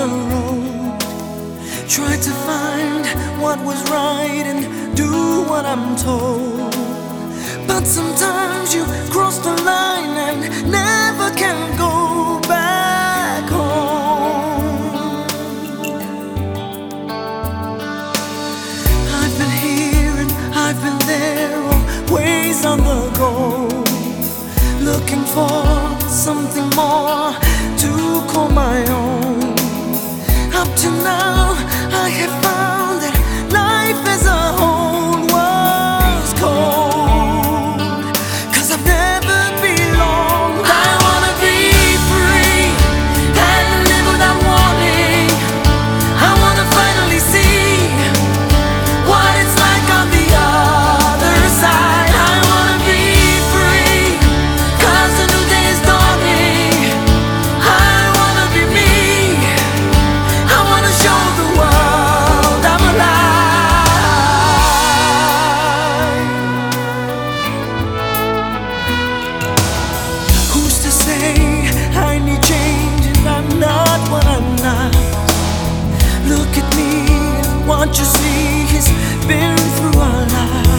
The road. Tried to find what was right and do what I'm told. But sometimes you cross the line and never can go back home. I've been here and I've been there, always on the go. Looking for something more to call my own. What you see has been through our lives.